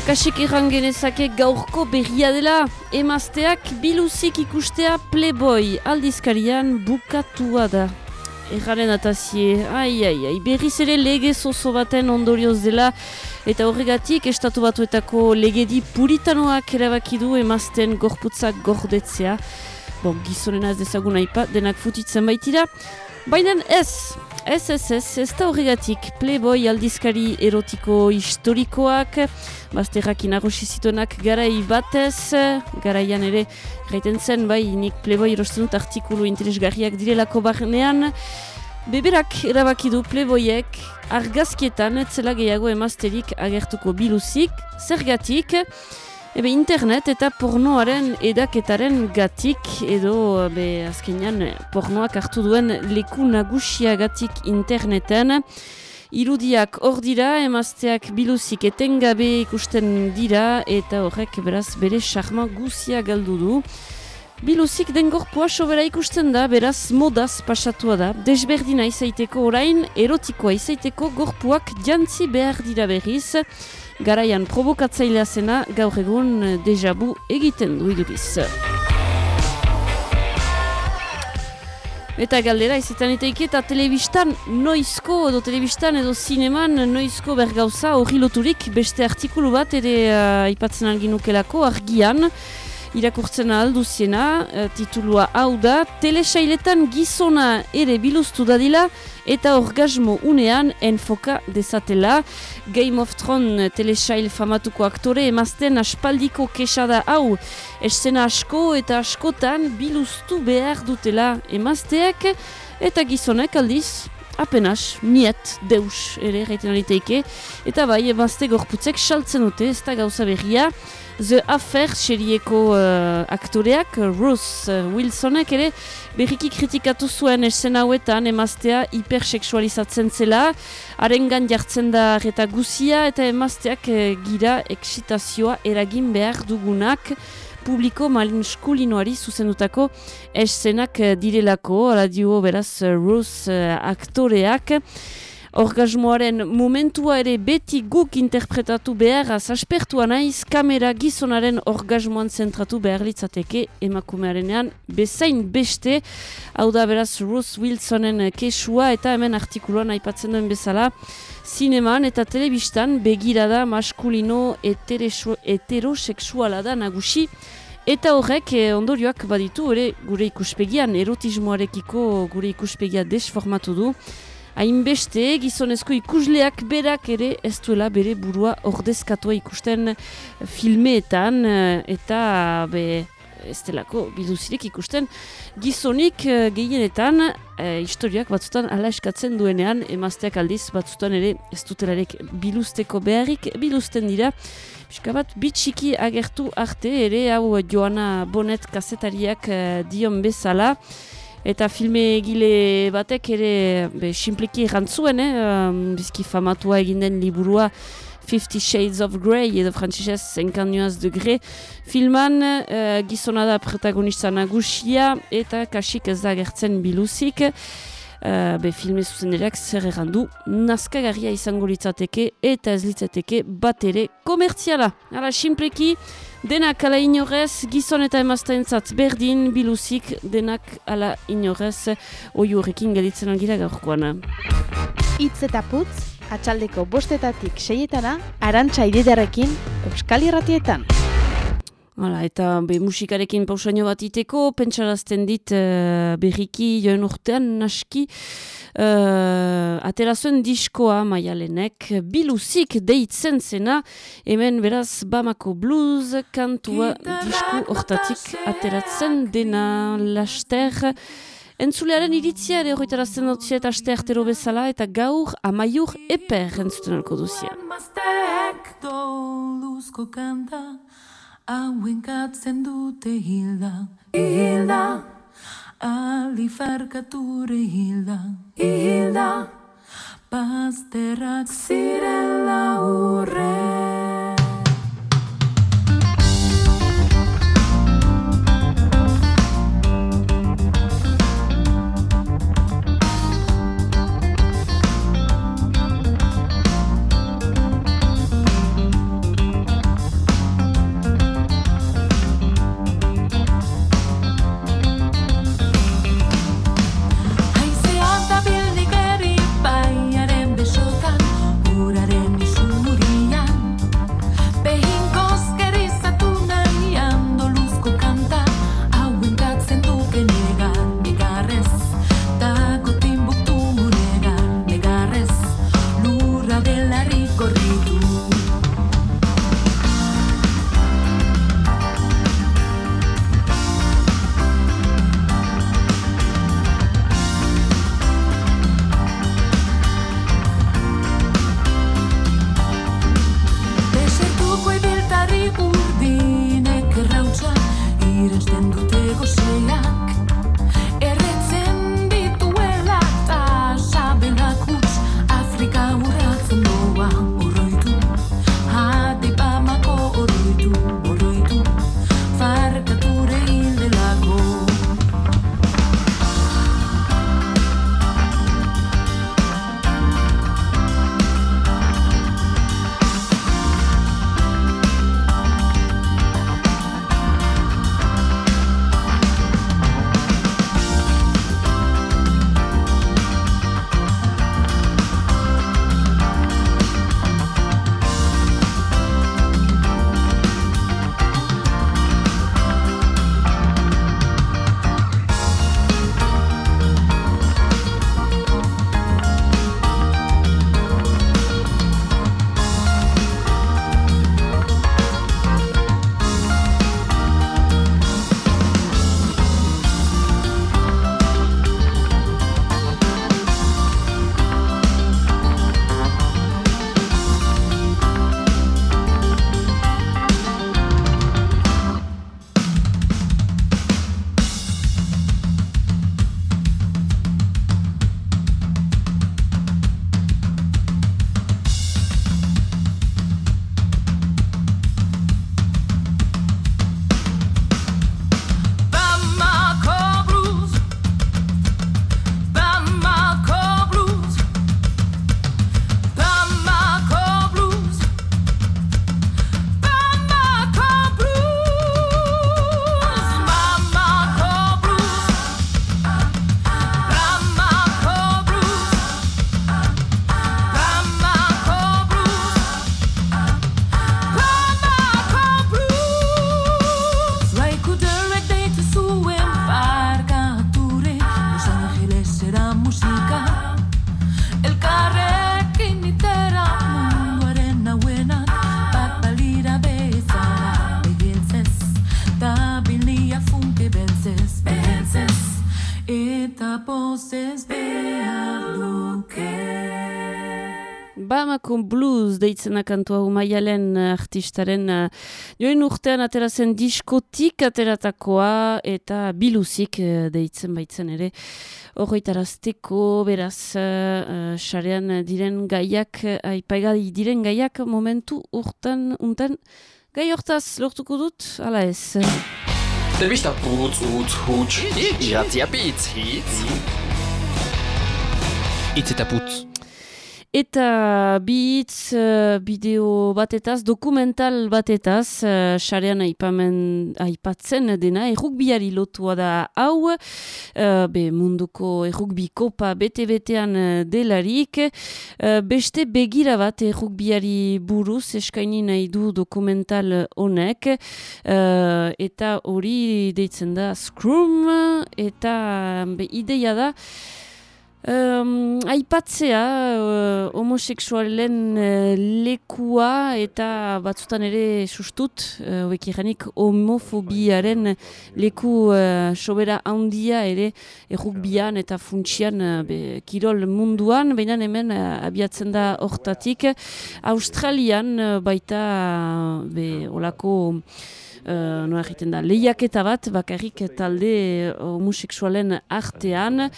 Eta kasik erran genezake gaurko berria dela, emazteak biluzik ikustea playboy aldizkarian bukatua da. Erraren atazie, ai, ai, ai, berriz ere lege zozo baten ondorioz dela, eta horregatik estatu batuetako legedi puritanoak erabakidu emazten gorputzak gordetzea. Bon, gizonena ez dezagun aipa, denak futitzen baitira. Baina ez, ez, ez, ez, ez da horregatik Playboy aldizkari erotiko historikoak, bazterrak inagosi zituenak garai batez, garaian ere gaiten zen, bai, nik Playboy erosten dut artikulu interesgarriak direlako barnean, beberak erabaki du Playboyek argazkietan etzela gehiago emazterik agertuko biluzik, zergatik, Ebe internet eta pornoaren edaketaren gatik edo be, azkenean pornoak hartu duen leku nagusiagatik interneten. Irudiak hor dira, emazteak biluzik etengabe ikusten dira eta horrek beraz bere charma guzia galdu du. Biluzik den gorpua sobera ikusten da, beraz modaz pasatua da. Desberdina izaiteko orain, erotikoa izaiteko gorpuak jantzi behar dira berriz garaian provokatzailea zena gaur egun eh, dejabu egiten du iduriz. Eta galdera, izetan iteik eta telebistan noizko edo telebistan edo zineman noizko bergauza hori loturik beste artikulu bat ere uh, ipatzen alginukelako argian irakurtzen alduziena, uh, titulua hau da, telesailetan gizona ere biluztu dadila eta orgasmo unean enfoka dezatela. Game of Thrones telesail famatuko aktore emazten aspaldiko kesada hau. Esena asko eta askotan biluztu behar dutela emazteak eta gizonek aldiz apenas, niet, deus, ere, gaiten aliteike, eta bai, emazte gorputzek saltzen dute, ez da gauza berria, The Affair serieko uh, aktoreak, Ruth uh, Wilsonek ere, berriki kritikatu zuen esen hauetan emaztea hipersexualizatzen zela, arengan jartzen da eta guzia eta emazteak uh, gira eksitazioa eragin behar dugunak, publiko malinskulinoari zuzendutako esenak direlako, radio beraz Ruth uh, aktoreak, Orgasmoaren momentua ere beti guk interpretatu behar aspertua naiz kamera gizonaren orgasmoan zentratu behar litzateke emakumearenean. Bezain beste hau da beraz Ruth Wilsonen kesua eta hemen artikuluan aipatzen duen bezala zineman eta telebistan begirada maskulino heterosexuala da nagusi. Eta horrek eh, ondorioak baditu ere gure ikuspegian erotismoarekiko gure ikuspegia desformatu du hainbeste gizonezko ikusleak berak ere ez duela bere burua ordezkatua ikusten filmeetan eh, eta be, ez delako biduzirik ikusten. Gizonik uh, gehienetan uh, historiak batzutan ala eskatzen duenean emazteak aldiz batzutan ere ez dutelarek biluzteko beharrik biluzten dira. Piska bat bitxiki agertu arte ere hau Joana Bonet kazetariak uh, dion bezala Eta filme egile batek ere be, simpliki errantzuen, eh? um, bizki famatua egin den liburua Fifty Shades of Grey edo frantzisez enkanioaz de Grey filman uh, gizona da protagonista nagusia eta kasik ez da gertzen biluzik. Uh, be filme zuzenerak zer errandu nazkagarria izango litzateke eta ez litzateke bat ere komertziala. Hala, simpleki, Denak ala inorez, gizon eta emaztaentzat berdin, biluzik, denak ala inorez, oi horrekin galitzen algira gaurkoan. Itz eta putz, atxaldeko bostetatik seietana, arantxa ididarekin, euskal irratietan. Hala, eta be, musikarekin pausaino bat iteko, pentsarazten dit uh, berriki joan urtean naski, uh, atera zuen diskoa maialenek, biluzik deitzen zena, hemen beraz Bamako Blues kantua disko hortatik ateratzen dena laster. Entzulearen iritzia ere horretarazten dut ziet aste artero bezala eta gaur amaiur eper entzuten alko duzia. doluzko kanta, hauen katzen dute hilda, hilda. Ali farkature hilda, hilda, pazterrak zirela urre. Bamako Blues deitzena kantua umaialen artistaren uh, joen urtean aterazen diskotik ateratakoa eta biluzik uh, deitzen baitzen ere horretarazteko beraz sarean uh, diren gaiak aipaigai diren gaiak momentu urtan untan gai hortaz lortuko dut ala ez Telebista putz, utz, huts, iratzia pitz, hitz. Itz eta putz. Eta bitz uh, bideo batetaz, dokumental batetaz, uh, xarean aipatzen dena, errukbiari lotua da hau, uh, be munduko errukbi kopa bete-betean delarik, uh, beste begira bat errukbiari buruz eskaini nahi du dokumental honek, uh, eta hori deitzen da Scrum, eta be, ideia da, Um, aipatzea uh, homoseksualen uh, lekua eta batzutan ere sustut, uh, homofobiaren leku uh, sobera handia ere errukbian eta funtsian uh, kirol munduan, baina hemen uh, abiatzen da hortatik. Australian uh, baita uh, be, olako uh, noa egiten da, lehiaketa bat, bakarrik talde uh, homoseksualen artean.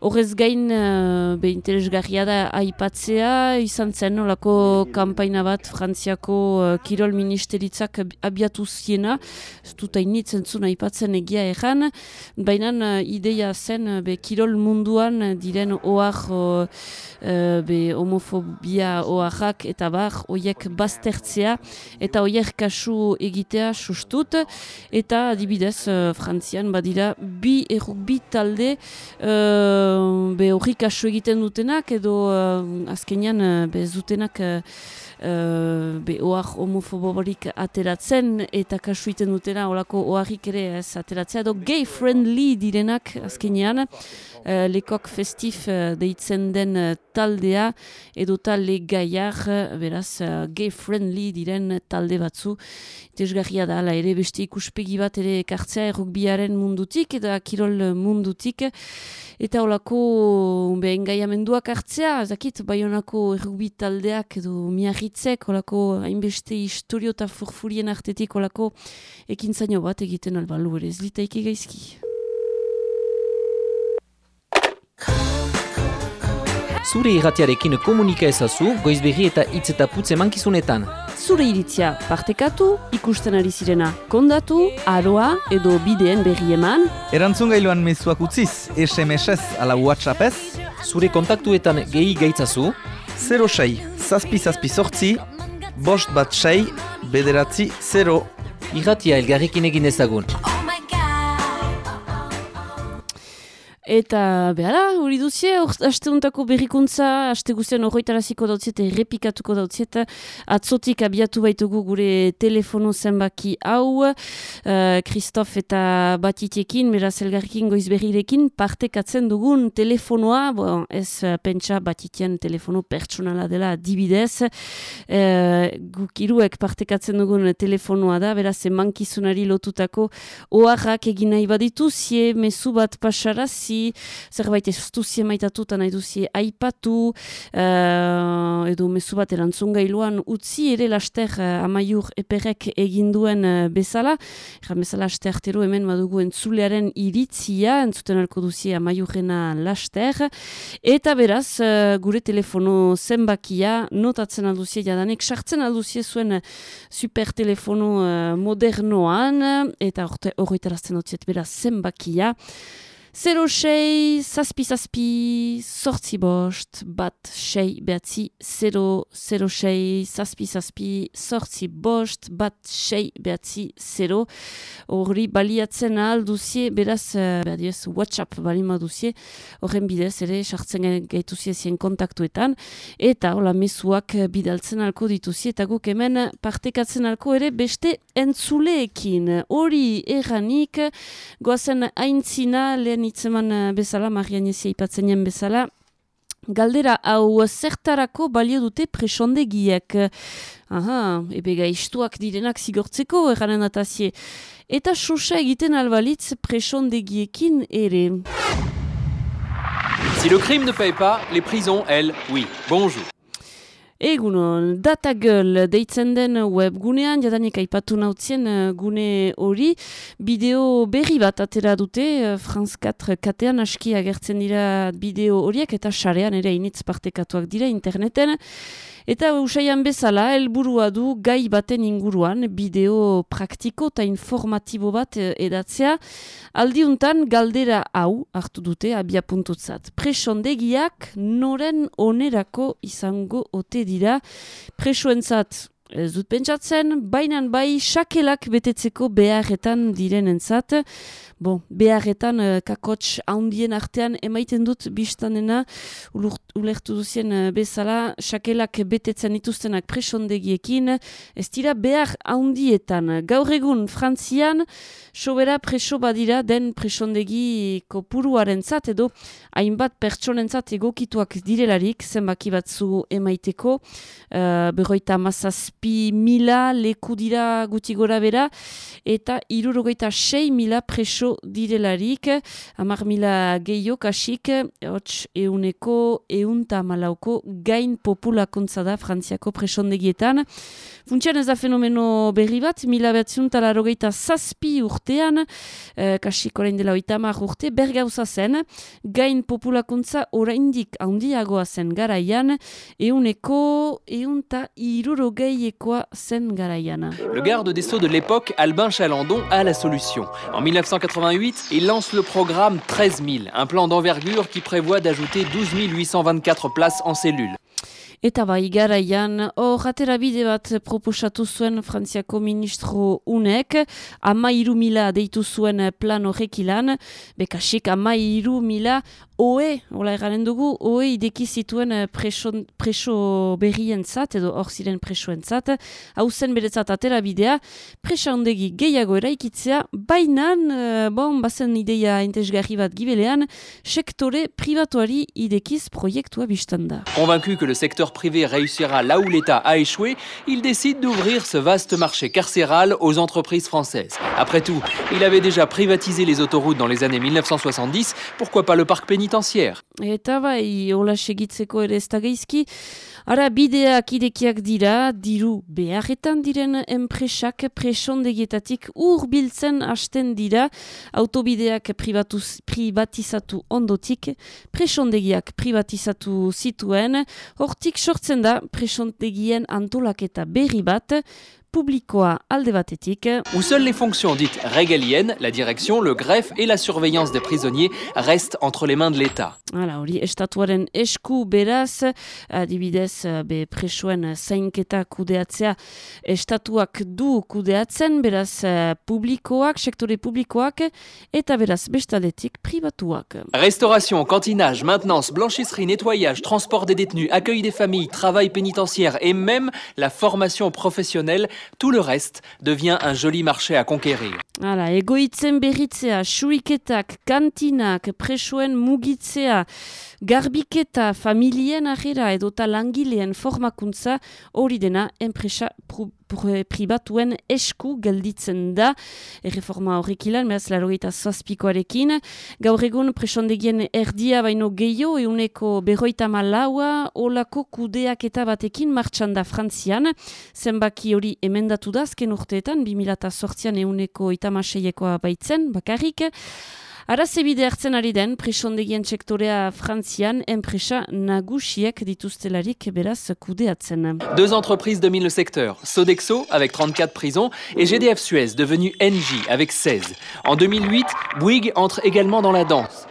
Horrez gain, uh, be interesgarria da aipatzea, izan zen olako kampaina bat Frantziako uh, Kirol Ministeritzak abiatu ziena, ez dut hainitzen aipatzen egia erran, baina uh, ideia zen be, Kirol munduan diren oar uh, be, homofobia oarrak eta bar, oiek baztertzea, eta oiek kasu egitea sustu dut, eta adibidez uh, Frantzian badira bi erruk talde uh, be horrik aso egiten dutenak edo uh, azkenean uh, be zutenak uh, uh, be homofoborik ateratzen eta kasu egiten dutena olako oarrik ere ez ateratzea. Edo gay friendly direnak azkenean. Uh, lekok festif uh, deitzen den taldea edo talde gaiar beraz gay friendly diren talde batzu. Tesgarria da, ala ere beste ikuspegi bat ere kartzea errukbiaren mundutik eta kirol mundutik. Eta olako behen gaiamenduak hartzea, zakit, bai honako errukbi taldeak edo miarritzek, olako hainbeste historio eta furfurien artetik olako ekin zaino bat egiten albalu ere, ez litaik egaizki. Zure irratiarekin komunika ezazu, goizberri eta hitz eta putze mankizunetan. Zure iritzia partekatu, ikusten ari zirena kondatu, aroa edo bideen berri eman. Erantzun gailuan mezuak utziz, SMS-ez ala WhatsApp-ez. Zure kontaktuetan gehi gaitzazu. 06, zazpi zazpi sortzi, bost bat sei, bederatzi 0. Irratia elgarrekin egin ezagun. Eta behala, hori duzie, haste untako berrikuntza, haste guztian horretaraziko dautziet, errepikatuko dautziet, atzotik abiatu baitugu gure telefono zenbaki hau, uh, eta batitiekin, beraz elgarrikin goizberrirekin, partekatzen dugun telefonoa, bon, ez uh, pentsa batitien telefono pertsonala dela dibidez, uh, guk iruek partekatzen dugun telefonoa da, beraz emankizunari lotutako oharrak egin nahi baditu, zie mesu bat pasarazi, zerbait ez duzie maitatu eta nahi duzie aipatu, uh, edo mesu bat erantzun utzi ere laster uh, amaiur eperek eginduen uh, bezala, eran bezala laster artero hemen badugu entzulearen iritzia, entzuten alko duzie amaiurrena laster, eta beraz, gure telefono zenbakia, notatzen alduzie jadanek, sartzen alduzie zuen super telefono modernoan, eta horretarazten dut beraz zenbakia, 06, zazpi zazpi, sortzi bost, bat, sei, behatzi, 0, 06, zazpi zazpi, sortzi bost, bat, sei, behatzi, 0. Horri baliatzen alduzie, beraz, behadiez, WhatsApp balima duzie, horren bidez, ere, sartzen gaituzie zien kontaktuetan, eta hola mesuak bidaltzen alko dituzie, eta guk hemen partekatzen alko ere beste entzuleekin. Hori erranik, goazen aintzina lehen itzeman eh, bezala, marian ezi ipatzen bezala, galdera hau zertarako balio dute presondegiek. Aha, ebe gaiztuak direnak zigortzeko erranen atazie. Eta sosa egiten albalitz presondegiekin ere. Si le crime ne paye pas, les prisons, elles, oui. Bonjour. Egunon, Datagirl deitzen den webgunean, jadanik aipatu nautzien eh, gune hori, bideo berri bat atera dute, eh, France 4 katean aski agertzen dira bideo horiek, eta sarean ere initz partekatuak dira interneten, Eta usaian bezala, helburua du gai baten inguruan, bideo praktiko eta informatibo bat eh, edatzea, aldiuntan galdera hau hartu dute abia puntutzat. Presondegiak noren onerako izango ote dira, presoentzat Ez dut pentsatzen, bainan bai sakelak betetzeko beharretan direnentzat. Bo, beharretan uh, kakots haundien artean emaiten dut biztanena, ulertu duzien uh, bezala, sakelak betetzen dituztenak presondegiekin, ez dira behar haundietan. Gaur egun frantzian, sobera preso badira den presondegi kopuruaren zat, edo hainbat pertsonen zat egokituak direlarik, zenbaki batzu emaiteko, uh, berroita mazazpi mila leku dira guti gora bera, eta irurogeita sei mila preso direlarik, amar mila gehiok asik, hots euneko, eunta malauko gain populakuntza da frantziako presondegietan. Funtsian ez da fenomeno berri bat, mila betziun talarogeita zazpi urtean, eh, kasik orain dela oitamar urte, bergauza zen, gain populakuntza oraindik handiagoa zen garaian, euneko, eunta Le garde des Sceaux de l'époque, Albin Chalandon, a la solution. En 1988, il lance le programme 13 000, un plan d'envergure qui prévoit d'ajouter 12 824 places en cellules. Eta bai, garaian, hor atera bide bat proposatu zuen Frantziako ministro unek, ama mila deitu zuen plan horrek ilan, bekasik ama mila oe, hola ergaren dugu, oe ideki zituen preso, preso berrien zat, edo hor ziren presoen zat, hau zen beretzat atera bidea, presa ondegi gehiago eraikitzea, bainan, uh, bon, bazen ideia intezgarri bat gibelean, sektore privatuari idekiz proiektua biztanda. Convaincu que le secteur privé réussira là où l'État a échoué, il décide d'ouvrir ce vaste marché carcéral aux entreprises françaises. Après tout, il avait déjà privatisé les autoroutes dans les années 1970, pourquoi pas le parc pénitentiaire? Ara, bideak idekiak dira, diru beharretan diren enpresak presondegietatik urbiltzen hasten dira, autobideak privatuz, privatizatu ondotik, presondegiak privatizatu zituen, hortik sortzen da presondegien antolaketa berri bat, publikoa alde batetik. Où seules les fonctions dites régaliennes, la direction, le greffe et la surveillance des prisonniers restent entre les mains de l'État. Hala, hori, estatuaren esku beraz, adibidez, be presoen zainketa kudeatzea, estatuak du kudeatzen, beraz, publikoak, sektore publikoak, eta beraz, bestaletik privatuak. Restauration, cantinage, maintenance, blanchisserie, nettoyage, transport des détenus, accueil des familles, travail pénitentiaire et même la formation professionnelle Tout le reste devient un joli marché à conquérir. Hala, egoitzen berritzea, suiketak, kantinak, presoen mugitzea, garbiketa, familien ahera edota langileen formakuntza hori dena enpresa pribatuen esku gelditzen da erreforma horrek ilan, meraz larogeita zazpikoarekin. Gaur egun presondegien erdia baino gehiago euneko berroita malaua olako kudeak eta batekin martxan da frantzian. Zenbaki hori emendatu da azken urteetan, 2008an euneko itamaseiakoa baitzen, bakarrik. Araz ebide hartzen ari den, presondegien sektorea frantzian, enpresa nagusiek dituztelarik beraz kudeatzen. Deux entreprises dominent le secteur, Sodexo avec 34 prisons et GDF Suez devenu NJ avec 16. En 2008, Bouygues entre également dans la danse.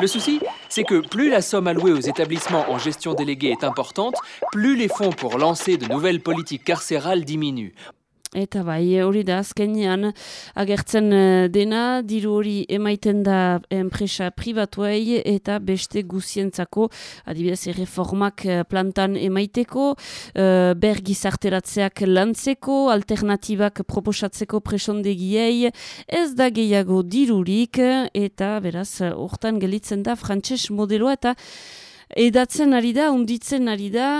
Le souci, c'est que plus la somme allouée aux établissements en gestion déléguée est importante, plus les fonds pour lancer de nouvelles politiques carcérales diminuent. Eta bai, hori da, azkenean agertzen eh, dena, diru hori emaiten da enpresa privatuei eta beste guzientzako, adibidez, reformak eh, plantan emaiteko, uh, bergizarteratzeak lantzeko, alternatibak proposatzeko presondegiei, ez da gehiago dirurik, eta beraz, hortan gelitzen da frantses modeloa, eta edatzen ari da, unditzen ari da,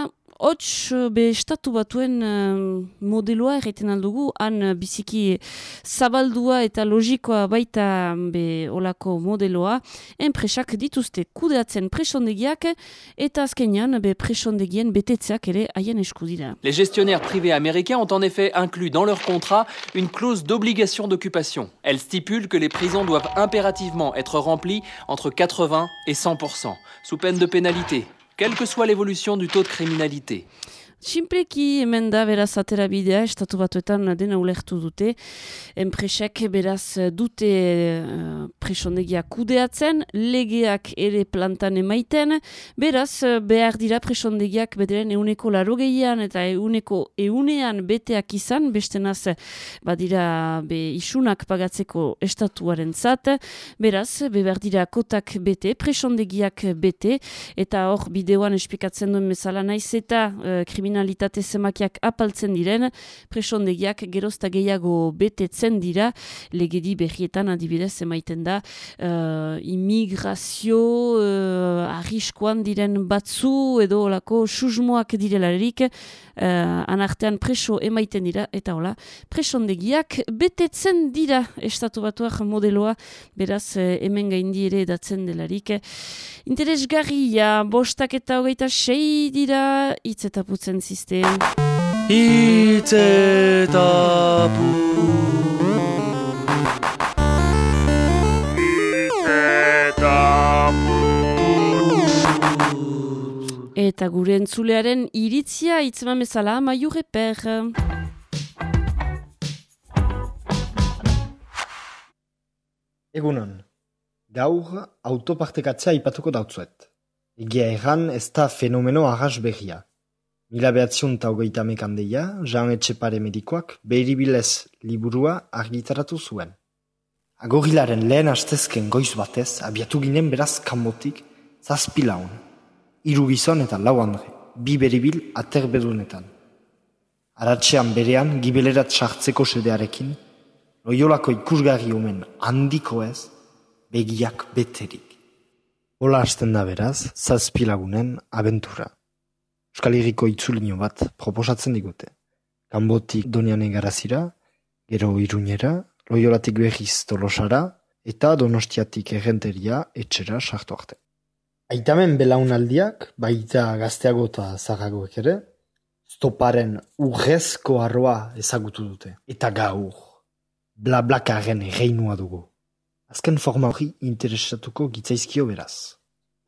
Les gestionnaires privés américains ont en effet inclus dans leur contrat une clause d'obligation d'occupation. Elle stipule que les prisons doivent impérativement être remplies entre 80 et 100%, sous peine de pénalité. Quelle que soit l'évolution du taux de criminalité. Simpleki hemen da beraz atera bidea, estatu batuetan dena ulertu dute. Enpresek beraz dute uh, presondegia kudeatzen, legeak ere plantan emaiten, beraz behar dira presondegiak bederen euneko larogeian eta euneko eunean beteak izan, beste naz badira be isunak pagatzeko estatuaren zat, beraz behar dira kotak bete, presondegiak bete, eta hor bideoan espikatzen duen bezala naiz eta uh, kriminalitate zemakiak apaltzen diren, presondegiak gerozta gehiago betetzen dira, legedi berrietan adibidez emaiten da, uh, imigrazio uh, arriskoan diren batzu edo olako susmoak direlarik, uh, anartean preso emaiten dira, eta hola, presondegiak betetzen dira estatu batuak modeloa, beraz hemen gaindi ere datzen delarik. Interesgarria, bostak eta hogeita sei dira, hitz eta putzen ziste. Hitz eta Eta gure entzulearen iritzia itzman bezala maiu reper. Egunon, gaur autopartekatzea ipatuko dautzuet. Egia erran ez da fenomeno arras berria. Mila behatzion eta hogeita mekandeia, Jean Etxepare medikoak behiribilez liburua argitaratu zuen. Agorilaren lehen astezken goiz batez, abiatu ginen beraz kanbotik, zazpi laun. Iru gizon eta lau andre, bi beribil aterbedunetan. Aratxean berean, gibelerat sartzeko sedearekin, loiolako ikusgarri omen handiko ez, begiak beterik. Hola hasten da beraz, zazpi lagunen abentura. Euskal Herriko itzulino bat proposatzen digute. Kanbotik donian garazira, gero iruñera, loiolatik behiz tolosara, eta donostiatik errenteria etxera sartu arte. Aitamen belaunaldiak, baita gazteago eta zagagoek ere, stoparen urrezko arroa ezagutu dute. Eta gaur, blablakaren reinua dugu. Azken forma hori interesatuko gitzaizkio beraz.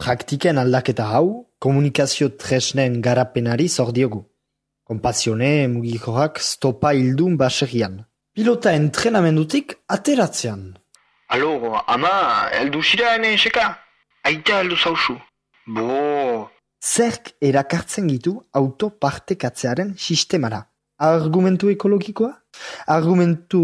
Praktiken aldaketa hau, komunikazio tresnen garapenari zordiogu. Kompazione mugikoak stopa hildun baserrian. Pilota entrenamendutik ateratzean. Alo, ama, eldu zira ene eseka? Aita eldu zauzu. Bo... Zerk erakartzen gitu auto partekatzearen sistemara. Argumentu ekologikoa? Argumentu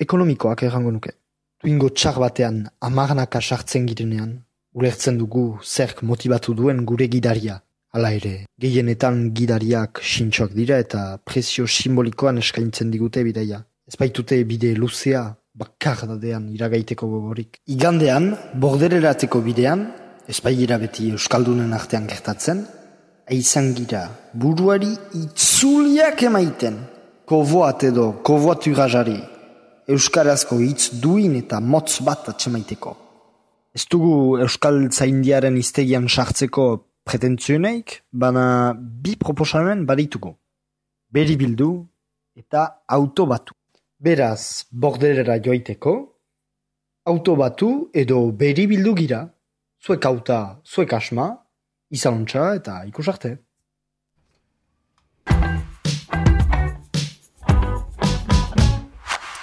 ekonomikoak errango nuke. Tuingo txar batean amarnaka sartzen girenean, ulertzen dugu zerk motibatu duen gure gidaria. Hala ere, gehienetan gidariak sintxoak dira eta prezio simbolikoan eskaintzen digute bideia. Ez baitute bide luzea, bakar dadean iragaiteko gogorik. Igandean, bordererateko bidean, ez beti Euskaldunen artean gertatzen, aizan gira buruari itzuliak emaiten, kovoat edo kovoat urajari, Euskarazko hitz duin eta motz bat atxemaiteko. Ez dugu Euskal Zaindiaren iztegian sartzeko pretentzioneik, bana bi proposamen badituko. Beri bildu eta auto batu. Beraz, borderera joiteko, auto batu edo beri bildu gira, zuek auta, zuek asma, izan eta ikusarte.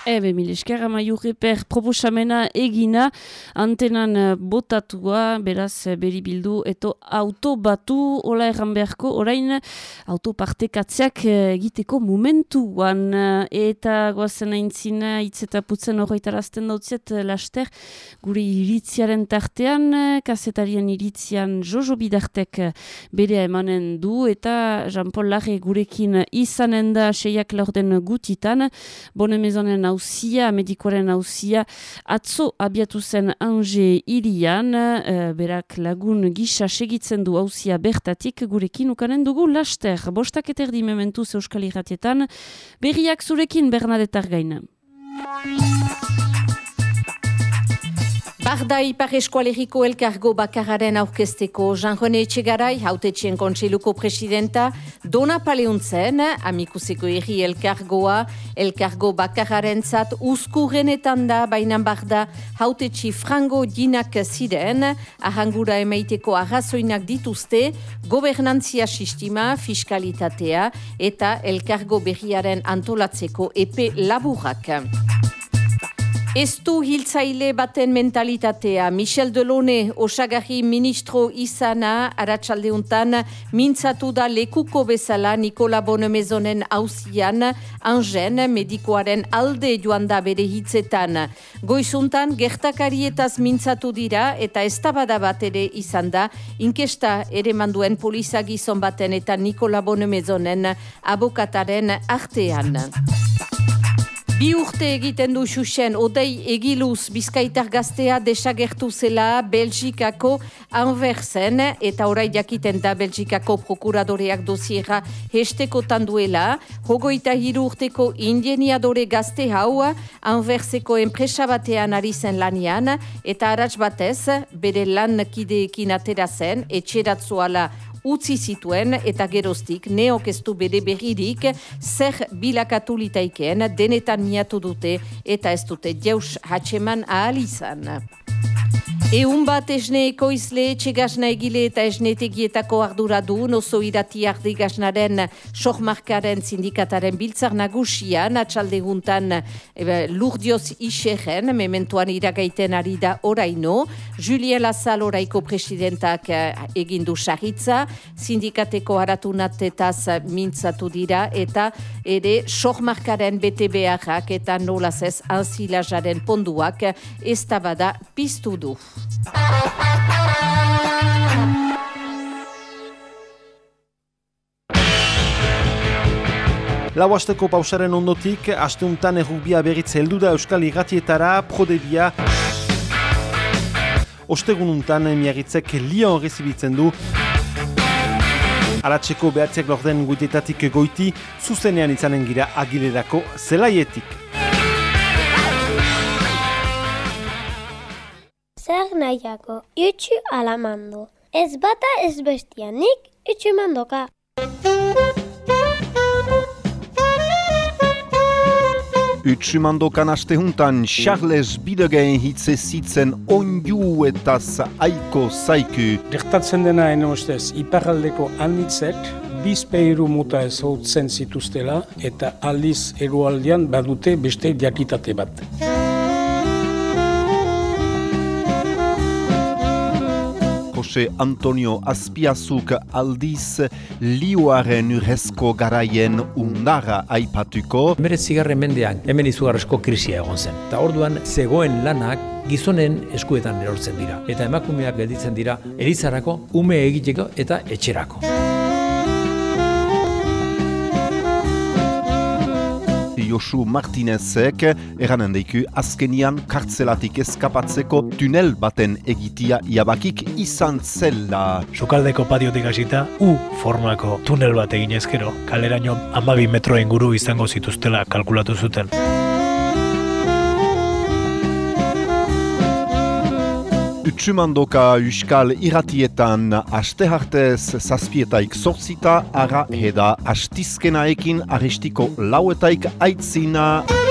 Ebe, mil esker, ama proposamena egina, antenan eh, botatua, beraz, eh, beri bildu, eto auto batu, ola erran beharko, orain, autopartekatzeak eh, egiteko momentuan, eta goazen aintzina, hitz eta putzen horretarazten dautziet, laster, guri iritziaren tartean, kasetarien iritzian Jojo Bidartek bere emanen du, eta Jean-Paul Larre gurekin izanen da seiak laurden gutitan, bone mezonen hauzia, medikoaren hauzia, atzo abiatu zen ange irian, uh, berak lagun gisa segitzen du hauzia bertatik, gurekin ukanen dugu laster, bostak eterdi mementu zeuskal irratietan, berriak zurekin Bernadetar gaina. Barda Ipar Eskualeriko Elkargo Bakararen aurkesteko Jean-René Etxegarai, hautetxien kontseiluko presidenta, dona paleuntzen, amikuseko erri Elkargoa, Elkargo Bakararen zat, uskurrenetan da, bainan barda, hautetxi frango dinak ziren, ahangura emaiteko arrazoinak dituzte, gobernantzia sistema, fiskalitatea, eta Elkargo berriaren antolatzeko epe laburrak. Ez du hiltzaile baten mentalitatea. Michel Delone osagarri ministro izana aratsaldeuntan mintzatu da lekuko bezala Nikola Bonemezonen hausian angen medikoaren alde joan da bere hitzetan. Goizuntan gertakarietaz mintzatu dira eta ez bat ere izan da inkesta ere manduen polizagizon baten eta Nikola Bonemezonen abokataren artean. Bi urte egiten du xuxen, odei egiluz bizkaitar gaztea desagertu zela Belgikako anversen, eta orai jakiten da Belgikako prokuradoreak dosiera hestekotan duela, hogoita hiru urteko indieniadore gazte hau, anverseko enpresa batean ari zen lanian, eta arats batez, bere lan kideekin atera zen, etxeratzuala utzi zituen eta geroztik neok ez du bere berririk zer bilakatu litaikeen denetan miatu dute eta ez dute jaus hatxeman ahal izan. Eun bat esne ekoizle, txegasna egile eta esnetegietako arduradu, nozo irati ardi gaznaren sohmarkaren sindikataren biltzar nagusian, atxalde guntan e, lurdioz iseren, mementuan iragaiten ari da oraino, Julien Lazal oraiko presidentak e, egindu sarritza, sindikateko haratunatetaz mintzatu dira, eta ere sohmarkaren bete beharrak eta nolaz ez anzilajaren ponduak ez tabada piztu du. Lauasteko pausaren ondotik, asteuntan errubia berriz heldu da Euskal Irratietara, prodebia. Ostegununtan miagitzek Lyon rezibitzen du. Aratzeko behatziak lorden guitetatik goiti, zuzenean izanen gira agilerako zelaietik. Zer nahiako, itxu alamando. Ez bata ez bestianik, itxu mandoka. Utsumandokan aste juntan, Charles Bidegen hitze zitzen onju eta aiko zaiku. Gertatzen dena ene ustez, iparraldeko anitzek, bizpeiru muta ez zituztela, eta aldiz erualdian badute beste diakitate bat. Jose Antonio Azpiazuk aldiz liuaren urrezko garaien undara aipatuko. Bere zigarren mendean, hemen izugarrezko krisia egon zen. Ta orduan, zegoen lanak gizonen eskuetan erortzen dira. Eta emakumeak gelditzen dira, erizarako, ume egiteko eta etxerako. Josu Martinezek eranen deiku azkenian kartzelatik eskapatzeko tunel baten egitia iabakik izan zela. Sukaldeko patiotik hasita U formako tunel bat egin ezkero, kaleraino amabi metro inguru izango zituztela kalkulatu zuten. Utsumandoka uskal iratietan aste hartez zazpietaik sortzita ara eda astizkenaekin aristiko lauetaik aitzina.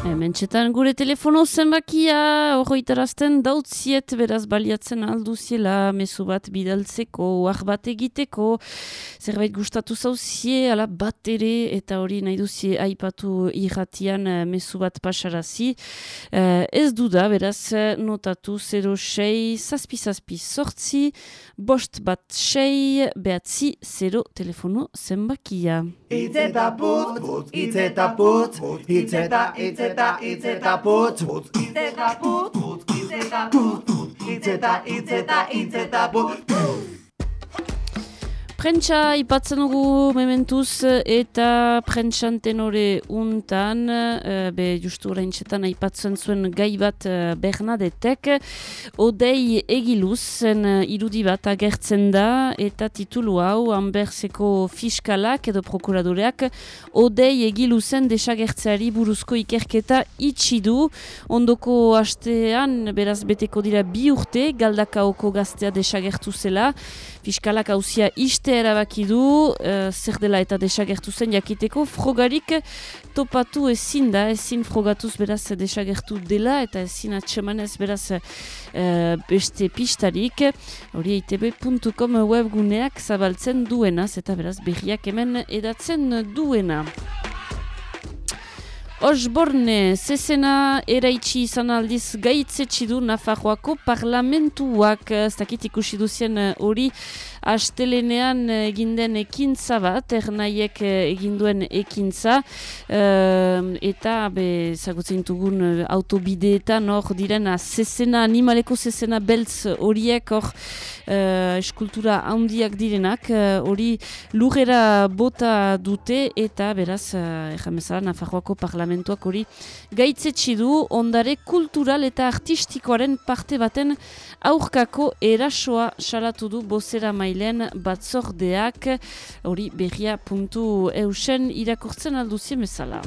Hementxetan gure telefono zenbakia horroitarazten dautziet beraz baliatzen alduziela mezu bat bidaltzeko, ar bat egiteko, zerbait gustatu zauzie, ala bat ere, eta hori nahi duzie aipatu irratian eh, mezu bat pasarazi. Eh, ez duda, beraz, eh, notatu 06 zazpi zazpi sortzi, bost bat sei, behatzi 0 telefono zenbakia. Itz eta putz, putz, itz eta putz, itz eta, itz eta, itz eta putz, putz, itz eta putz, putz, itz eta putz, putz, itz eta, itz eta, itz eta putz, putz. Prentsa ipatzen dugu mementuz eta prentsan tenore untan, uh, be justu orain txetan aipatzen zuen gai bat uh, Bernadetek, odei egiluzen uh, irudi bat agertzen da eta titulu hau Anberseko fiskalak edo prokuradoreak odei egiluzen desagertzeari buruzko ikerketa itxi du. Ondoko hastean beraz beteko dira bi urte galdakaoko gaztea desagertu zela fiskalak hauzia iste erabaki du, uh, zer dela eta desagertu zen jakiteko, frogarik topatu ezin da, ezin frogatuz beraz desagertu dela eta ezin atsemanez beraz uh, beste pistarik, hori itb.com webguneak zabaltzen duenaz eta beraz berriak hemen edatzen duena. Osborne, zezena eraitsi izan aldiz gaitzetsi du Nafarroako parlamentuak, ez dakit ikusi duzien hori, astelenean eginden ekintza bat, ernaiek eginduen ekintza, uh, eta be, zagutzen dugun autobideetan hor direna zezena, animaleko zezena beltz horiek hor uh, eskultura handiak direnak, hori lurera bota dute eta beraz, uh, erramezala, Nafarroako parlamentuak hori gaitzetsi du ondare kultural eta artistikoaren parte baten aurkako erasoa salatu du bozera mailen batzordeak hori berria puntu irakurtzen alduzien bezala.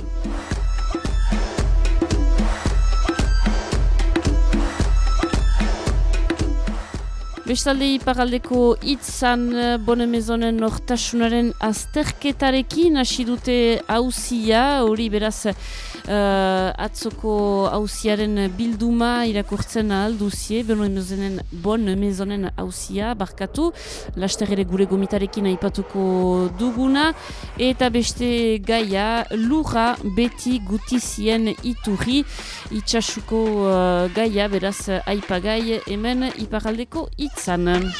Bestalde iparaldeko itzan bone mezonen nortasunaren azterketarekin hasi dute hauzia, hori beraz uh, atzoko hauziaren bilduma irakurtzen alduzie, bone mezonen, bon mezonen hauzia, barkatu, laster ere gure gomitarekin aipatuko duguna, eta beste gaia lura beti gutizien iturri, itxasuko uh, gaia, beraz aipagai hemen iparaldeko itzan.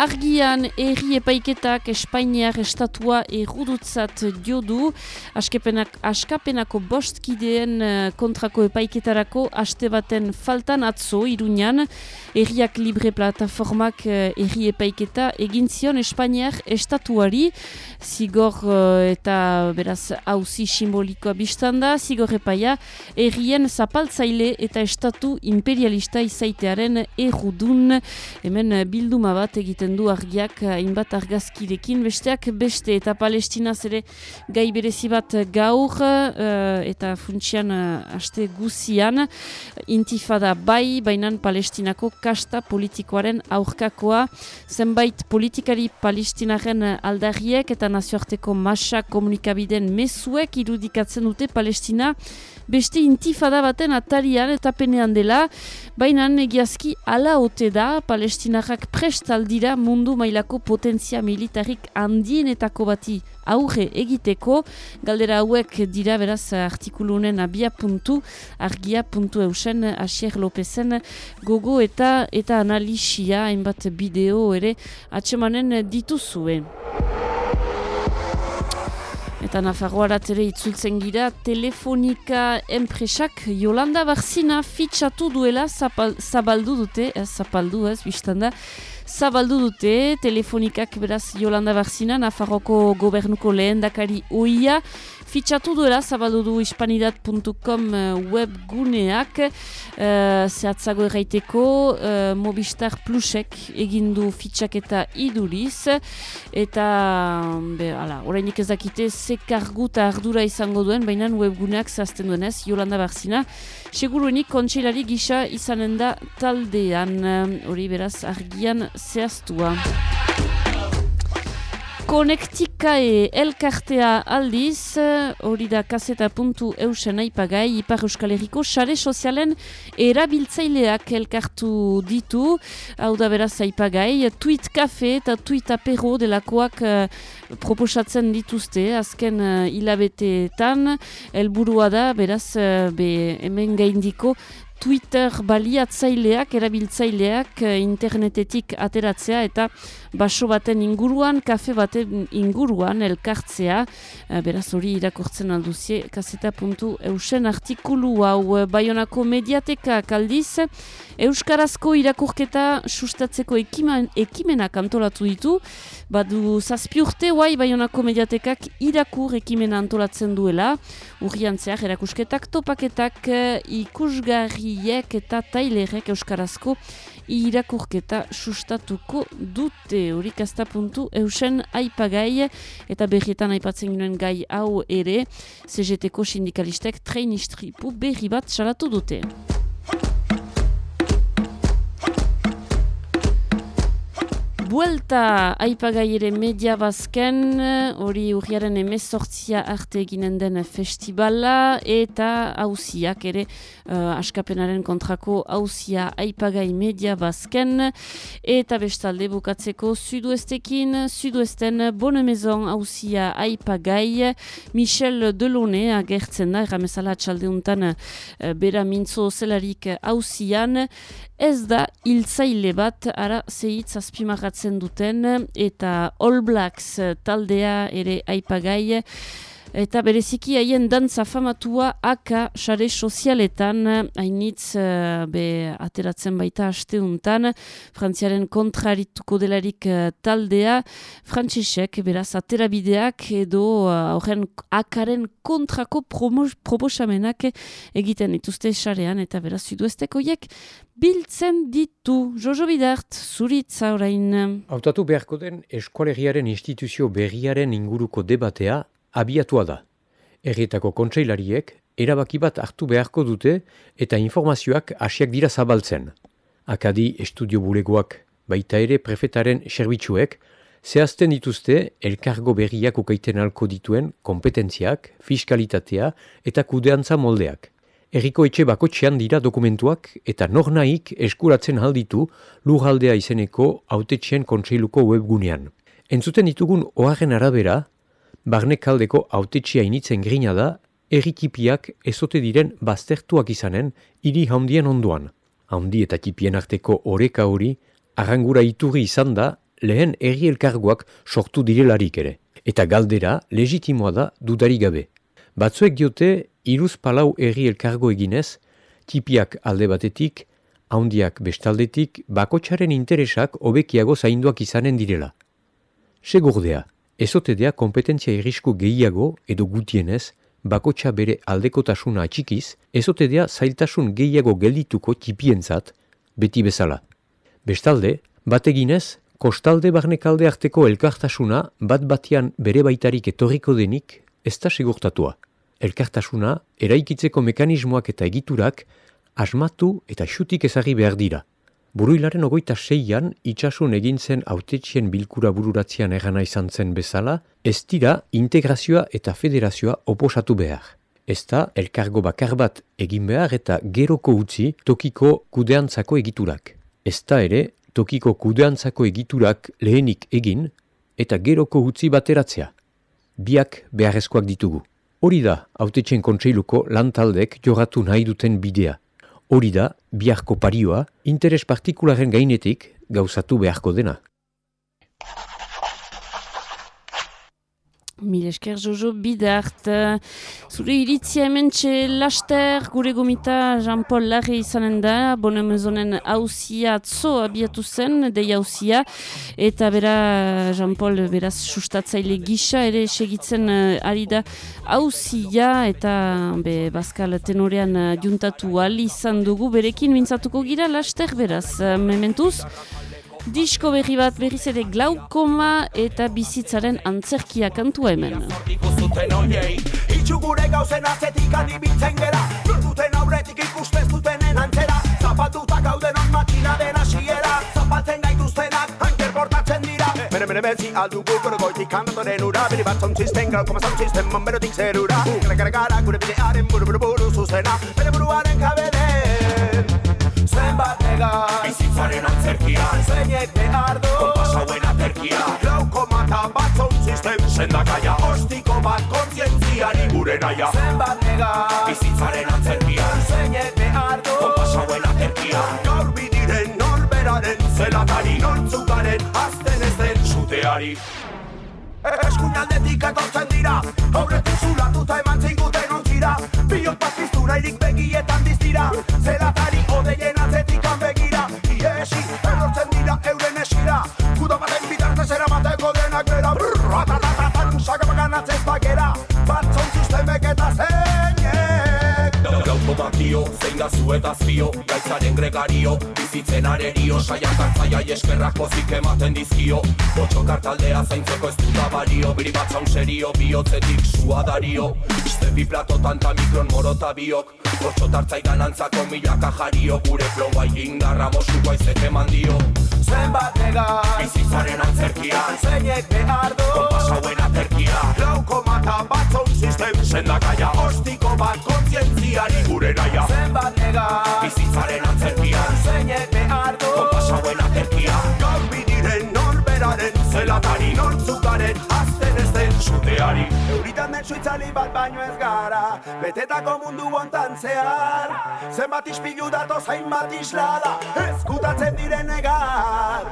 Argian erri epaiketak Espainiar estatua errudutzat diodu, askapenak, askapenako bostkideen kontrako epaiketarako aste baten faltan atzo irunian, erriak libre plataformak erri epaiketa egin zion Espainiar estatuari, zigor eta beraz hauzi simbolikoa biztanda, zigor epaia errien zapaltzaile eta estatu imperialista izaitearen errudun, hemen bilduma bat egiten du argiak hainbat argazkirekin. Besteak beste eta palestinaz ere gai berezi bat gaur uh, eta funtsian uh, aste guzian. Intifada bai bainan palestinako kasta politikoaren aurkakoa. Zenbait politikari palestinaren aldarriek eta nazioarteko masa komunikabiden mezuek irudikatzen dute palestina. Beste intifada baten atarian eta penean dela, baina egiazki ala ote da palestinarrak prestaldira mundu mailako potentzia militarik handienetako bati aurre egiteko, galdera hauek dira beraz artikulunen abia puntu, argia puntu eusen, Asier Lopezen gogo eta eta analisia, hainbat bideo ere atsemanen dituzue. Eta Nafarroarat ere itzultzen gira, telefonika enpresak Jolanda Barzina fitxatu duela zapal, zabaldu dute, ez zapaldu ez, biztanda, zabaldu dute, telefonikak beraz Jolanda Barzina, Nafarroko gobernuko lehendakari oia, fitxatu duela zabaldu du hispanidat.com webguneak, uh, zehatzago erraiteko, uh, Mobistar Plusek egindu fitxaketa iduriz, eta, be, ala, orainik ezakite, ze karguta ardura izango duen, baina webguneak zehazten duenez, Jolanda Barzina, seguruenik kontseilari gisa izanen da taldean, hori beraz argian zehaztua. Konektikae elkartea aldiz, hori da kaseta puntu eusen aipagai, Ipar Euskal Herriko sare sozialen erabiltzaileak elkartu ditu, hau da beraz aipagai, tweet kafe eta tweet apero delakoak uh, proposatzen dituzte, azken uh, hilabeteetan, helburua da beraz uh, be, hemen gaindiko Twitter baliatzaileak, erabiltzaileak internetetik ateratzea eta baso baten inguruan, kafe baten inguruan elkartzea, beraz hori irakortzen alduzie, kaseta puntu eusen artikulu hau. Bayonako mediateka kaldiz, Euskarazko irakurketa sustatzeko ekimen, ekimenak antolatu ditu, badu zazpi urte guai Bayonako mediatekak irakur ekimena antolatzen duela, urrian erakusketak topaketak ikusgarriek eta tailerek Euskarazko irakurketa sustatuko dute hori puntu eusen aipagai eta berrietan aipatzen ginen gai hau ere CGT-ko sindikalistek treinistripu berri bat salatu dute. Buelta aipagai ere media bazken, hori urriaren emezortzia arte eginen den festivala eta hausiak ere uh, askapenaren kontrako hausia aipagai media bazken. Eta bestalde bukatzeko suduestekin, suduesten bonemezon hausia aipagai. Michel Delone agertzen da, erramezala txaldeuntan uh, bera mintzo zelarik hausian ez da hiltzaile bat ara zehitz azpimarratzen duten eta All Blacks taldea ere aipagai eta bereziki haien dantza famatua aka sare sozialetan hainitz uh, be ateratzen baita asteuntan frantziaren kontrarituko delarik uh, taldea. Frantzisek beraz aterabideak edo horren uh, akaren kontrako proposamenak egiten dituzte sarean. Eta beraz ziduestekoiek biltzen ditu. Jojo Bidart, zuritza orain. Hautatu beharko den eskualegiaren instituzio berriaren inguruko debatea abiatua da. Errietako kontseilariek erabaki bat hartu beharko dute eta informazioak hasiak dira zabaltzen. Akadi estudio bulegoak baita ere prefetaren serbitzuek zehazten dituzte elkargo berriak ukaiten alko dituen kompetentziak, fiskalitatea eta kudeantza moldeak. Erriko etxe bakotxean dira dokumentuak eta nornaik eskuratzen alditu lurraldea izeneko autetxean kontseiluko webgunean. Entzuten ditugun oharren arabera, barnekaldeko autetxea initzen grina da, errikipiak ezote diren baztertuak izanen hiri haundien onduan. Haundi eta tipien arteko oreka hori, arrangura iturri izan da lehen erri elkargoak sortu direlarik ere. Eta galdera legitimoa da dudari gabe. Batzuek diote, iruz palau erri elkargo eginez, tipiak alde batetik, haundiak bestaldetik, bakotxaren interesak hobekiago zainduak izanen direla. Segurdea, ezotedea kompetentzia irrisku gehiago edo gutienez, bakotxa bere aldekotasuna atxikiz, ezotedea zailtasun gehiago geldituko tipientzat, beti bezala. Bestalde, bateginez, kostalde barnekalde arteko elkartasuna bat batian bere baitarik etorriko denik, ez da segurtatua. Elkartasuna, eraikitzeko mekanismoak eta egiturak, asmatu eta xutik ezagri behar dira. Buruilaren ogoita seian, itxasun egin zen autetxien bilkura bururatzean egana izan zen bezala, ez dira integrazioa eta federazioa oposatu behar. Ez da, elkargo bakar bat egin behar eta geroko utzi tokiko kudeantzako egiturak. Ez da ere, tokiko kudeantzako egiturak lehenik egin eta geroko utzi bateratzea. Biak beharrezkoak ditugu. Hori da, autetxen kontseiluko lantaldek joratu nahi duten bidea. Hori da, biharko parioa, interes partikularen gainetik gauzatu beharko dena. Mil esker Jojo Bidart. Zure iritzia hemen laster gure gomita Jean-Paul Larre izanen da, bonen mezonen hausia atzo abiatu zen, dei hausia, eta bera Jean-Paul beraz sustatzaile gisa ere segitzen uh, ari da hausia, eta be, Baskal tenorean uh, juntatu ali izan dugu, berekin mintzatuko gira laster beraz, uh, mementuz. Disko berri bat berriz ere glaukoma eta bizitzaren antzerkia kantua hemen. Itxu gure gauzen atzetik adibitzen gera Lortuten aurretik ikustez dutenen antzera Zapatuta gauden on makina den asiera Zapatzen gaituztenak anker portatzen dira Bere bere bezi aldugu gure goitik kanatoren ura Biri bat zon txisten gau koma zon txisten man berotik zerura Gara gara gara gure bidearen buru buru buru zuzena Bere buruaren kabeden Zenbat negar Bizitzaren antzerkian. Zeinek behar du Kompas hauen aterkia. Lauko mata bat zon sistem. Sendakaia ostiko bat kontzientziari gure naia. Zenbat negar Bizitzaren antzerkian. Zeinek behar du Kompas hauen aterkia. Gaur bidiren norberaren Zelatari nortzukaren Azten ez den suteari. Eskuinaldetik etortzen dira Aurretik eta zio Gaitzaren gregario, bizitzen arerio Saiak hartzaia eskerrak pozik ematen dizkio. Botxo kartaldea zaintzeko ez duta bario Biri bat serio, bihotzetik sua dario. Bi platotan ta mikron morota biok Botxo tartzaidan antzako milaka jario Gure flow indarra mosuko aizek eman dio. Zenbat negar Bizitzaren antzerkian. Zeinek behar du. Kompas hauen aterkia Lauko mata bat zon sistem Sendakaia. Ostiko bat kontzientziari. Gure naia Zenbat negar Bizitzaren antzerkian. Zeinek behar du. Kompas hauen aterkia Gaur bidiren norberaren Zelatari nortzukaren Azten ez den suteari Den suitzali bat baino ez gara. Betetako mundu ontan zehar Zenbat ispilu datoz hainbat islada Ezkutatzen diren negar.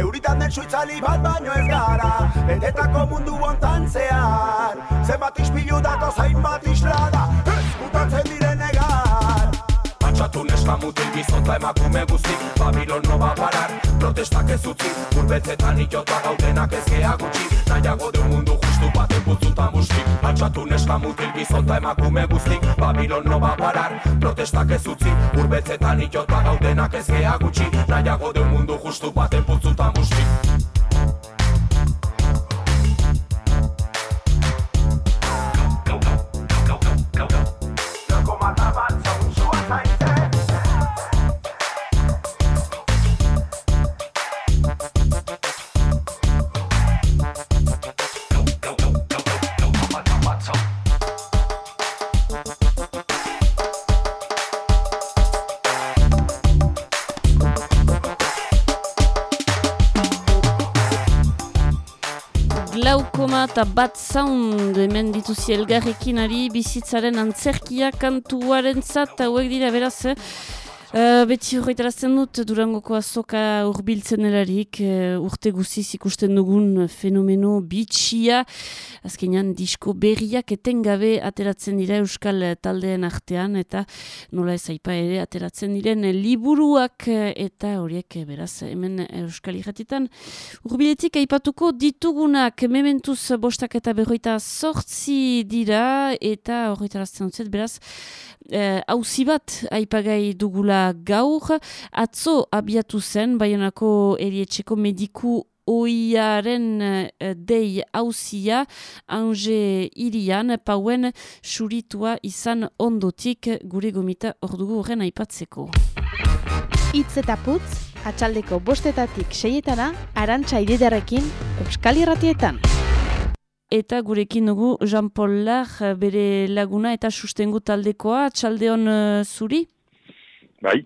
Euritan den suitzali bat baino ez gara Betetako mundu ontan zehar Zenbat ispilu datoz hainbat islada Ezkutatzen diren negar. Patxatu neska mutil gizonta emakume guztik Babilon no va parar, protestak ez utzi Urbetzetan itota gaudenak ez gea gutxi Nahiago de un mundu justu putzutan Patxatu neska mutil gizonta emakume guztik Babilon no va parar, protestak ez utzi Urbetzetan itota gaudenak ez gea gutxi. Nahiago de un mundu justu baten putzutan busti eta bat sound hemen dituzi elgarrekin ari bizitzaren antzerkia kantuaren zat, hauek dira beraz, eh? Uh, beti horretarazten dut Durangoko azoka urbiltzen delarik uh, urte guziz ikusten dugun fenomeno bitxia. Azkenean disko berriak etengabe ateratzen dira Euskal taldeen artean eta nola ez aipa ere ateratzen diren liburuak eh, eta horiek eh, beraz hemen Euskal irratitan urbiletik aipatuko ditugunak. Mementuz bostak eta berroita sortzi dira eta horretarazten dut beraz hauzi uh, bat aipagai dugula gaur, atzo abiatu zen, baionako erietxeko mediku oiaren uh, dei hauzia, ange irian, pauen suritua izan ondotik gure gomita ordugu horren aipatzeko. Itz eta putz, atxaldeko bostetatik seietana, arantxa ididarekin, Euskal Irratietan eta gurekin dugu Jean-Paul Lar, bere laguna eta sustengu taldekoa, txaldeon uh, zuri? Bai,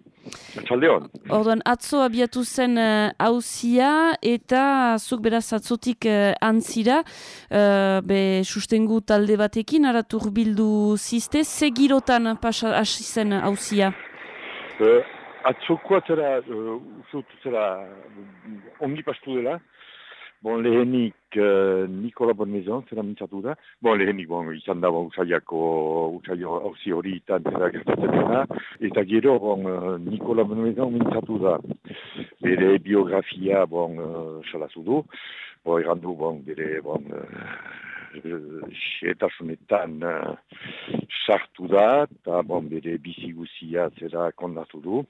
txaldeon. Orduan, atzo abiatu zen hauzia uh, eta zuk beraz atzotik uh, antzira, uh, be sustengu talde batekin, aratu bildu ziste, segirotan pasa hasi zen hauzia? Uh, atzokoa zera, uh, zera, ongi pastu dela, Bon, lehenik uh, Nikola Bonmezon, zera mintzatu da. Bon, lehenik, bon, izan da, bon, usaiako, usaio hauzi hori itan zera gertatzen. Eta gero, bon, uh, Nikola Bonmezon mintzatu da. Bere biografia, bon, uh, salazu du. Bon, errandu, bon, bere, bon, uh, xetasunetan uh, sartu da, eta, bon, bere bizi guzia zera kondatu du.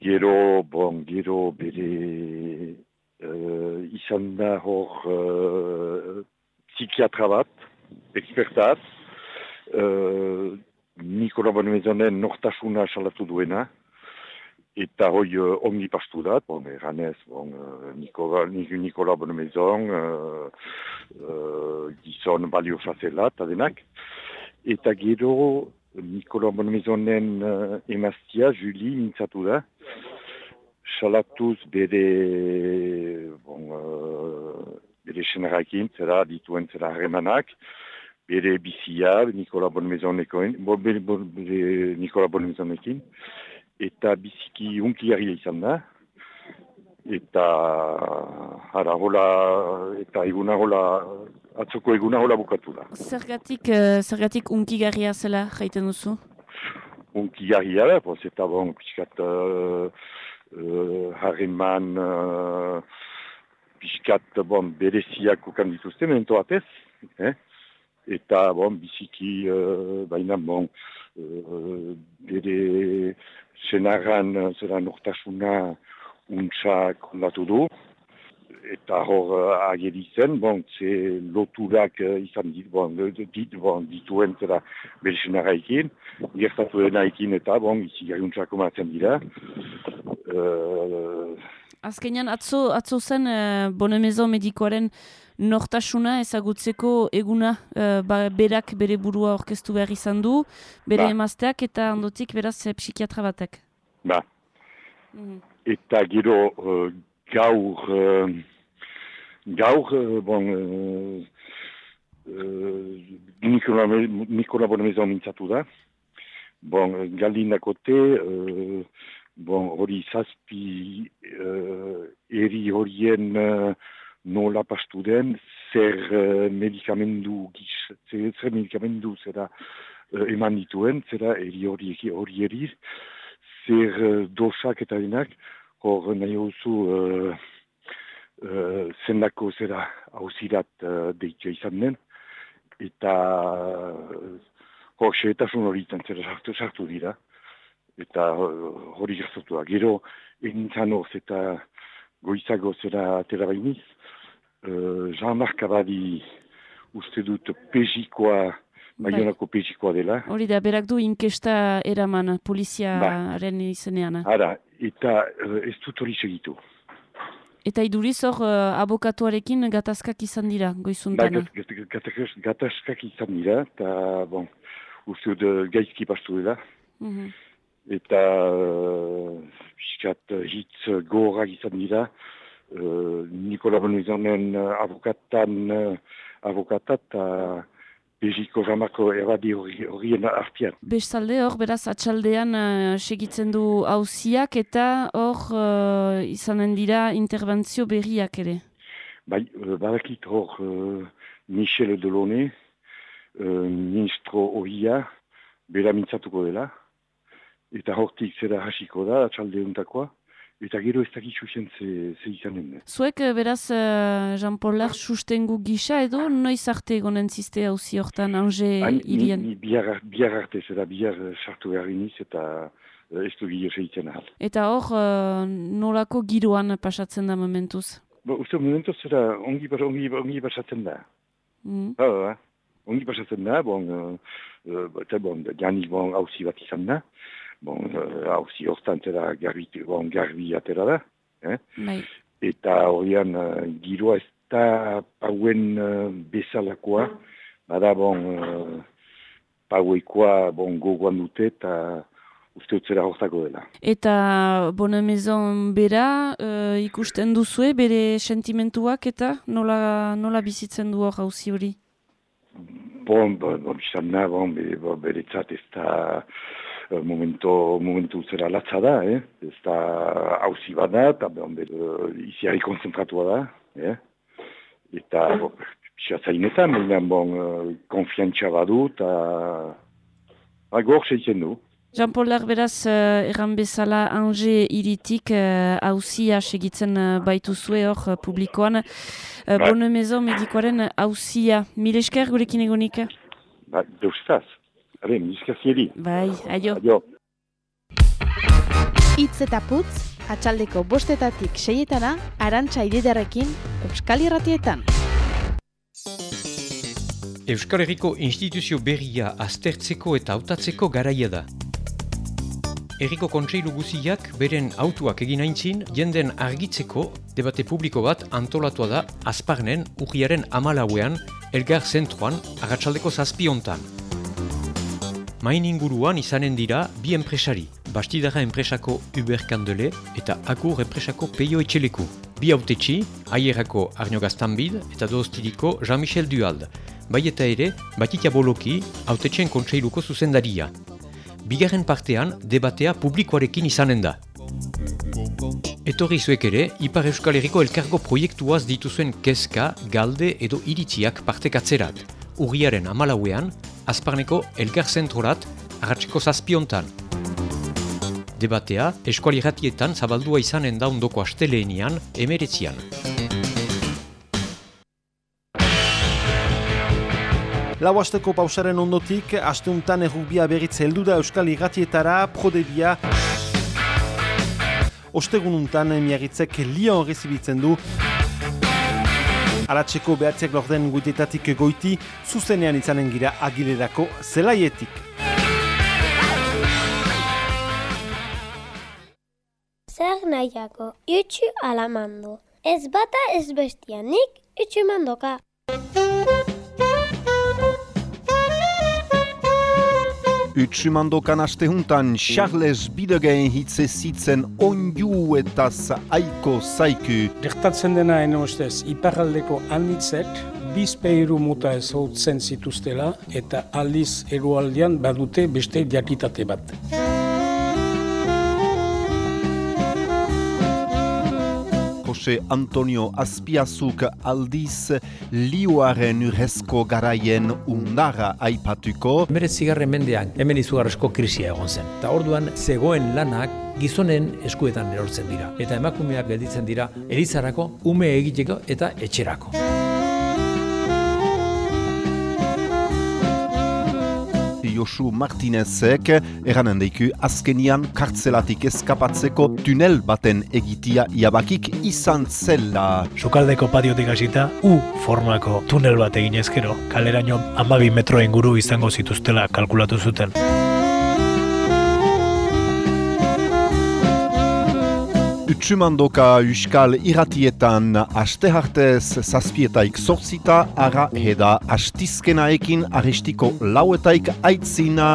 Gero, bon, gero bere uh, izan da hor uh, psikiatra bat, ekspertat, uh, Nikola Bonemezonen nortasuna salatu duena, eta hoi uh, ongi pastu dat, bon, eranez, bon, uh, Nikola, Nikola Bonemezon, uh, uh, gizon balio fazela, eta denak, eta gero Nikola Bonemezonen uh, emaztia, Julie, mintzatu da, salatuz bere bon, uh, bere senarakin, zera dituen zera harremanak, bere bizia, Nikola Bonmezonekoen, bo, bere, bere Nikola Bonmezonekin, eta biziki unkiaria izan da, eta ara hola, eta eguna hola, atzoko eguna hola bukatu da. Zergatik, uh, zergatik unkigarria zela jaiten duzu? Unkigarria da, eta bon, piskat, uh, uh, harreman uh, piskat bon, bereziak ukan dituzte, mento atez, eh? eta bon, biziki uh, baina bon, uh, bere senaran zera nortasuna untsak ondatu du, eta hor uh, ageri zen, bon, ze loturak uh, izan dit, bon, dit, bon, dituen zera bere senara ekin, gertatu dena ekin eta, bon, izi gariuntzako matzen dira, Uh, Azkenean, atzo, atzo zen uh, bonemezo medikoaren nortasuna ezagutzeko eguna uh, ba, berak bere burua orkestu behar izan du, bere ba. emazteak eta ondotik beraz psikiatra batek. Ba. Mm. Eta gero uh, gaur, uh, gaur, uh, bon, uh, uh, Nikola, Nikola bonemezo mintzatu da, bon, galdindakote, uh, bon, hori zazpi uh, eri horien uh, nola pastu den, zer uh, medikamendu giz, zer, zer medikamendu zera uh, eman dituen, zera eri hori eri, zer uh, dosak eta denak, hor nahi hozu uh, uh, zendako zera hausirat uh, deitia izan den, eta uh, hor xeetasun hori zera sartu, sartu dira eta hori gertatu da. Gero, egintzan hor, eta goizago zera atera bainiz, uh, Jean-Marc Abadi uste dut pezikoa, maionako bai. pezikoa dela. Hori da, berak du inkesta eraman poliziaren ba. izenean. Ara, eta uh, ez dut hori segitu. Eta iduriz hor, uh, abokatuarekin gatazkak izan dira, goizuntan? Ba, gatazkak izan dira, eta, bon, uste dut gaizki pastu dela. Mm eta uh, piskat uh, hitz gogorrak izan dira, uh, Nikola Bonuizanen uh, avokatan, uh, avokatat, uh, Beziko ramako eradi horien artian. Bestalde hor, beraz, atxaldean uh, segitzen du hauziak eta hor uh, izanen dira interbentzio berriak ere. Bai, uh, badakit hor uh, Michel Delone, uh, ministro horia, bera mintzatuko dela eta hortik zera hasiko da, atxalde untakoa, eta gero ez dakitzu zen ze, ze izanen. Zuek, eh, beraz, uh, Jean Paulak sustengu gisa edo, noiz arte egonen ziste hauzi hortan, ange irien? Ni, biar, biar arte, zera biar eh, sartu behar iniz, eta ez du giro zeitzen ahal. Eta hor, uh, nolako giroan pasatzen da momentuz? Ba, uste, momentuz zera ongi, ongi, ongi pasatzen da. Mm. Ba, ba, ongi pasatzen da, bon, uh, uh, eta bon, janik bon hauzi bat izan da, bon, hau uh, ziortan zera garbi, bon, garbi atera da. Eh? Bai. Eta horian uh, giroa ez da pauen uh, bezalakoa, bada bon, pauekoa bon, gogoan dute eta uste utzera hortako dela. Eta bonemezon bera uh, ikusten duzue bere sentimentuak eta nola, nola bizitzen du hor hauzi hori? Bon, bon, bon, bizan na, bon, bere, bon, bere ez da Eh, momento, momentu zera latza da, eh? ez da hauzi bat da, eta behon behar iziari konzentratua da, eh? eta bo, pixatzainetan, baina bon, uh, konfiantza badu, eta ba, gor seitzen du. Jean-Paul beraz, uh, erran bezala Ange iritik hausia uh, segitzen uh, baitu zue hor uh, publikoan. Uh. Bone mezo medikoaren hausia. Mil esker gurekin egonik? Ba, deustaz. Ale, miskazieri. Bai, aio. Aio. Itz eta putz, atxaldeko bostetatik seietana, arantxa ididarekin, Euskal Irratietan. Euskal Herriko instituzio berria aztertzeko eta hautatzeko garaia da. Herriko kontseilu guziak beren autuak egin aintzin, jenden argitzeko debate publiko bat antolatua da azparnen urriaren amalauean, elgar zentroan, agatsaldeko zazpiontan. Main inguruan izanen dira bi enpresari, Bastidara enpresako Uber Kandele eta Agur enpresako Peio Etxeleku. Bi autetxi, aierako Arno Gaztanbid eta doztiriko Jean-Michel Duald. Bai eta ere, Batitia Boloki, autetxen kontseiluko zuzendaria. Bigarren partean, debatea publikoarekin izanen da. Etorri zuek ere, Ipar Euskal Herriko elkargo proiektuaz dituzuen kezka, galde edo iritziak partekatzerat. Urriaren amalauean, Azparneko elkar zentrorat, arratseko zazpiontan. Debatea, eskuali ratietan zabaldua izanen da ondoko asteleenian, emeretzian. Lau asteko pausaren ondotik, asteuntan errubia berriz heldu da Euskal Irratietara, prodebia. Ostegununtan miagitzek Lyon rezibitzen du. Aratzeko behatziak lorden guitetatik goiti, zuzenean izanen gira agilerako zelaietik. Zer nahiako, itxu alamando. Ez bata ez bestia, nik itxu mandoka. Utsumandokan astehuntan Charles Bidegen hitze zitzen onju eta aiko zaiku. Gertatzen dena ene ustez, iparraldeko anitzek, bizpeiru muta ezautzen zituztela eta aldiz erualdean badute beste diakitate bat. Jose Antonio Azpiazuk aldiz lioaren urrezko garaien undara aipatuko. Bere zigarren mendean, hemen izugarrezko krisia egon zen. Eta orduan, zegoen lanak gizonen eskuetan erortzen dira. Eta emakumeak gelditzen dira elizarako, ume egiteko eta etxerako. Josu Martinezek eranen deiku azkenian kartzelatik eskapatzeko tunel baten egitia iabakik izan zela. Sukaldeko patiotik hasita U formako tunel bat egin ezkero, kaleraino amabi metro inguru izango zituztela kalkulatu zuten. Utsumandoka Euskal Iratietan aste hartez zazpietaik sortzita, ara heda astizkenaekin aristiko lauetaik aitzina.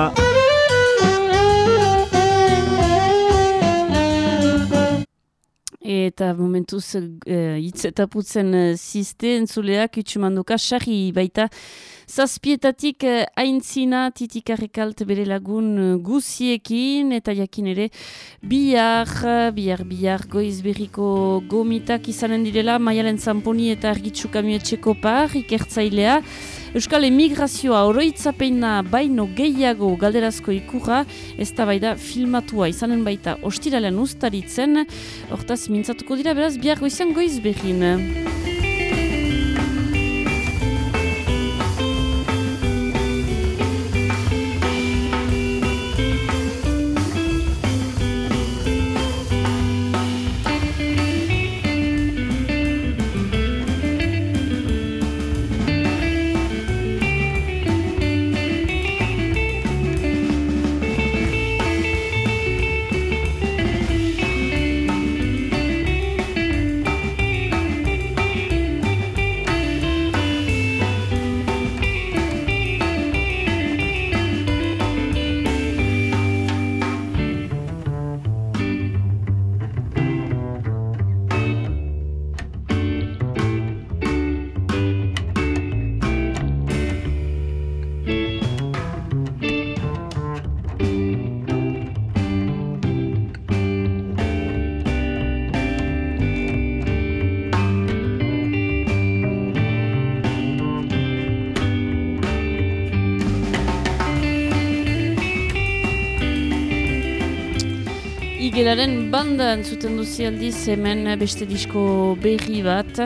Eta momentuz uh, hitz eta putzen uh, ziste entzuleak utsumandoka sarri baita zazpietatik uh, aintzina titikarrekalt bere lagun uh, guziekin eta jakin ere bihar, bihar, bihar goiz berriko gomitak izanen direla maialen zamponi eta argitsu kamietxeko par ikertzailea. Euskal emigrazioa oroitzapeina baino gehiago galderazko ikurra, ez da baida filmatua izanen baita ostiralean ustaritzen, hortaz mintzatuko dira beraz bihar goizan goiz Migelaren banda entzuten duzi aldiz hemen beste disko berri bat uh,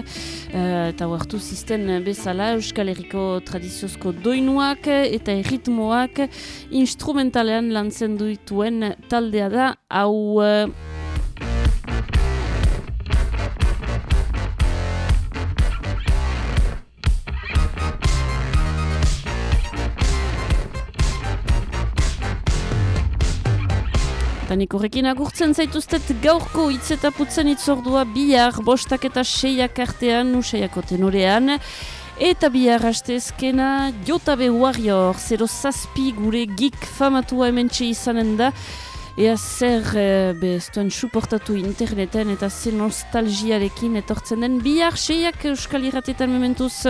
eta huartu zisten bezala Euskal Herriko tradiziozko doinuak eta erritmoak instrumentalean lantzen duituen taldea da. Hau... Tanik horrekin agurtzen zaituztet gaurko hitz eta putzen itzordua bihar bostak eta seiak artean, usaiako tenorean. Eta bihar hastezkena Jotabe Warrior, zero zazpi gure gik famatua hemen izanen da. Ea zer e, be, suportatu interneten eta zer nostalgiarekin etortzen den bihar seiak euskal irratetan mementuz.